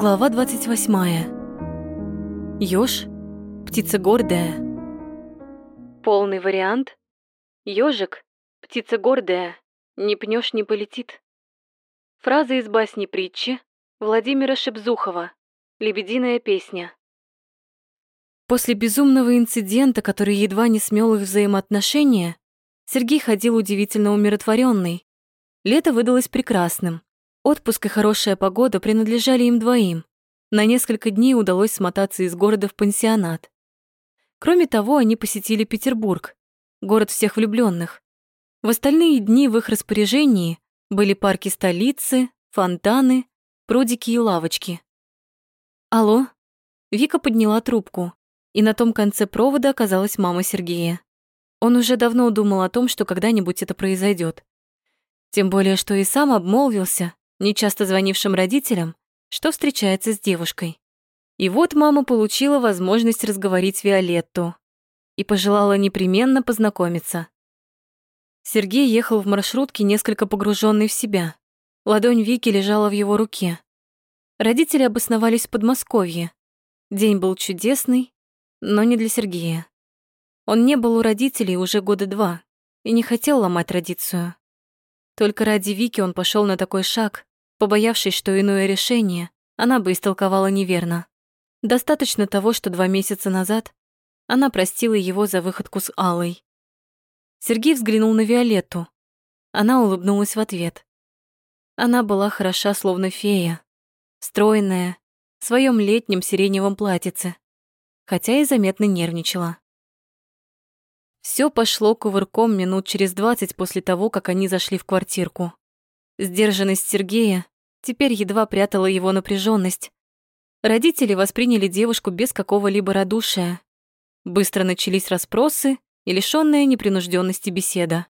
Глава 28. Ёж – птица гордая. Полный вариант. Ёжик – птица гордая, не пнешь, не полетит. Фраза из басни-притчи Владимира Шебзухова «Лебединая песня». После безумного инцидента, который едва не смел их взаимоотношения, Сергей ходил удивительно умиротворенный. Лето выдалось прекрасным. Отпуск и хорошая погода принадлежали им двоим. На несколько дней удалось смотаться из города в пансионат. Кроме того, они посетили Петербург, город всех влюбленных. В остальные дни в их распоряжении были парки столицы, фонтаны, прудики и лавочки. «Алло?» Вика подняла трубку, и на том конце провода оказалась мама Сергея. Он уже давно думал о том, что когда-нибудь это произойдет. Тем более, что и сам обмолвился, нечасто звонившим родителям, что встречается с девушкой. И вот мама получила возможность разговорить Виолетту и пожелала непременно познакомиться. Сергей ехал в маршрутке, несколько погруженный в себя. Ладонь Вики лежала в его руке. Родители обосновались в Подмосковье. День был чудесный, но не для Сергея. Он не был у родителей уже года два и не хотел ломать традицию. Только ради Вики он пошел на такой шаг, побоявшись, что иное решение она бы истолковала неверно. Достаточно того, что два месяца назад она простила его за выходку с Алой. Сергей взглянул на Виолетту. Она улыбнулась в ответ. Она была хороша, словно фея, стройная, в своем летнем сиреневом платьице, хотя и заметно нервничала. Все пошло кувырком минут через двадцать после того, как они зашли в квартирку. Сдержанность Сергея теперь едва прятала его напряженность. Родители восприняли девушку без какого-либо радушия. Быстро начались расспросы и лишённая непринужденности беседа.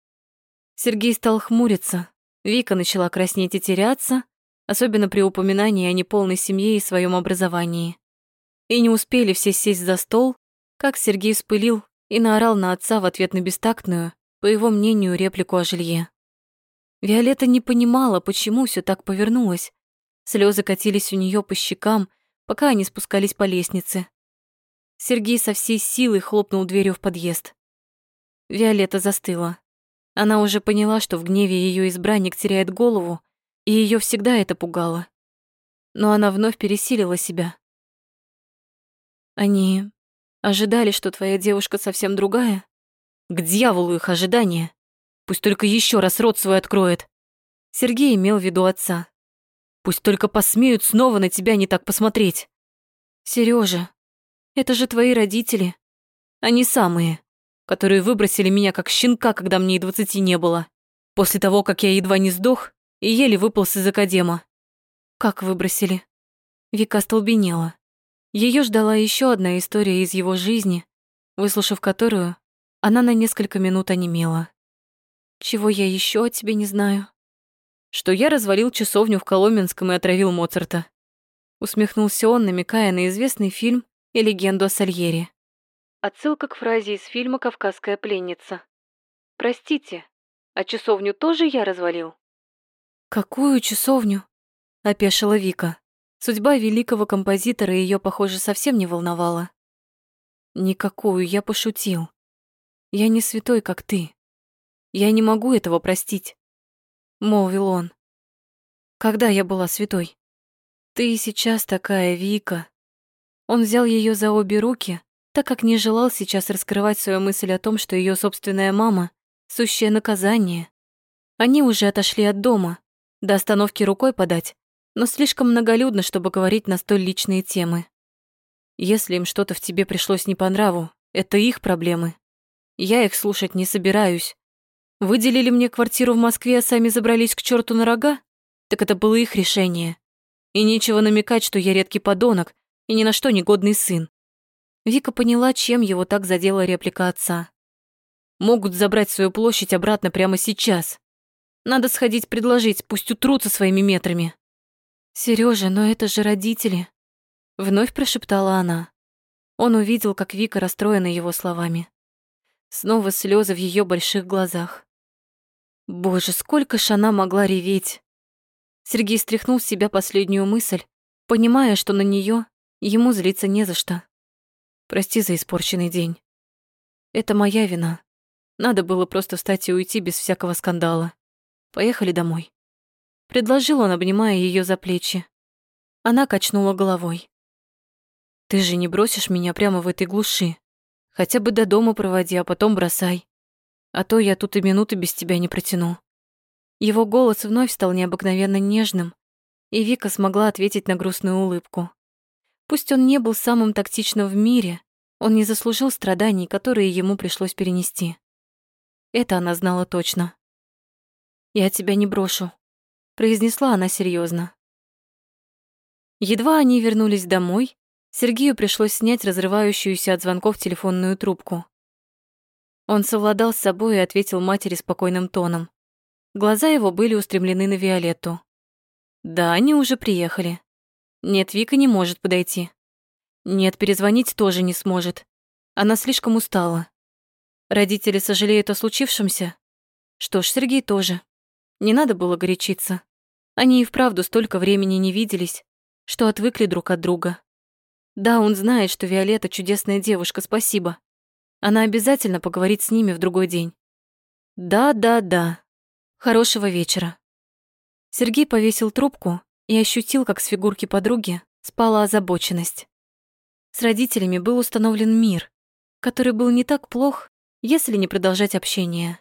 Сергей стал хмуриться. Вика начала краснеть и теряться, особенно при упоминании о неполной семье и своем образовании. И не успели все сесть за стол, как Сергей вспылил и наорал на отца в ответ на бестактную, по его мнению, реплику о жилье. Виолетта не понимала, почему все так повернулось. Слезы катились у нее по щекам, пока они спускались по лестнице. Сергей со всей силой хлопнул дверью в подъезд. Виолетта застыла. Она уже поняла, что в гневе ее избранник теряет голову, и ее всегда это пугало. Но она вновь пересилила себя. Они ожидали, что твоя девушка совсем другая? К дьяволу их ожидания. Пусть только еще раз рот свой откроет. Сергей имел в виду отца. Пусть только посмеют снова на тебя не так посмотреть. Сережа, это же твои родители. Они самые, которые выбросили меня как щенка, когда мне и двадцати не было. После того, как я едва не сдох и еле выполз из академа. Как выбросили? Вика столбенела. Ее ждала еще одна история из его жизни, выслушав которую, она на несколько минут онемела. Чего я еще о тебе не знаю? Что я развалил часовню в Коломенском и отравил Моцарта. Усмехнулся он, намекая на известный фильм и легенду о Сальере. Отсылка к фразе из фильма «Кавказская пленница». «Простите, а часовню тоже я развалил?» «Какую часовню?» — опешила Вика. Судьба великого композитора ее, похоже, совсем не волновала. «Никакую, я пошутил. Я не святой, как ты. Я не могу этого простить, молвил он. Когда я была святой? Ты сейчас такая, Вика. Он взял ее за обе руки, так как не желал сейчас раскрывать свою мысль о том, что ее собственная мама сущее наказание. Они уже отошли от дома, до остановки рукой подать, но слишком многолюдно, чтобы говорить на столь личные темы. Если им что-то в тебе пришлось не по нраву, это их проблемы. Я их слушать не собираюсь. Выделили мне квартиру в Москве, а сами забрались к черту на рога? Так это было их решение. И нечего намекать, что я редкий подонок и ни на что не годный сын. Вика поняла, чем его так задела реплика отца. Могут забрать свою площадь обратно прямо сейчас. Надо сходить предложить, пусть утрутся своими метрами. Сережа, но это же родители. Вновь прошептала она. Он увидел, как Вика расстроена его словами. Снова слезы в ее больших глазах. Боже, сколько ж она могла реветь. Сергей стряхнул с себя последнюю мысль понимая, что на нее ему злиться не за что. Прости за испорченный день. Это моя вина. Надо было просто встать и уйти без всякого скандала. Поехали домой. Предложил он, обнимая ее за плечи. Она качнула головой. Ты же не бросишь меня прямо в этой глуши. Хотя бы до дома проводи, а потом бросай. А то я тут и минуты без тебя не протяну. Его голос вновь стал необыкновенно нежным, и Вика смогла ответить на грустную улыбку. Пусть он не был самым тактичным в мире, он не заслужил страданий, которые ему пришлось перенести. Это она знала точно. «Я тебя не брошу», — произнесла она серьезно. Едва они вернулись домой, Сергею пришлось снять разрывающуюся от звонков телефонную трубку. Он совладал с собой и ответил матери спокойным тоном. Глаза его были устремлены на Виолетту. Да, они уже приехали. Нет, Вика не может подойти. Нет, перезвонить тоже не сможет. Она слишком устала. Родители сожалеют о случившемся? Что ж, Сергей тоже. Не надо было горячиться. Они и вправду столько времени не виделись, что отвыкли друг от друга. Да, он знает, что Виолетта чудесная девушка, спасибо. Она обязательно поговорит с ними в другой день. Да, да, да. Хорошего вечера. Сергей повесил трубку и ощутил, как с фигурки подруги спала озабоченность. С родителями был установлен мир, который был не так плох, если не продолжать общение.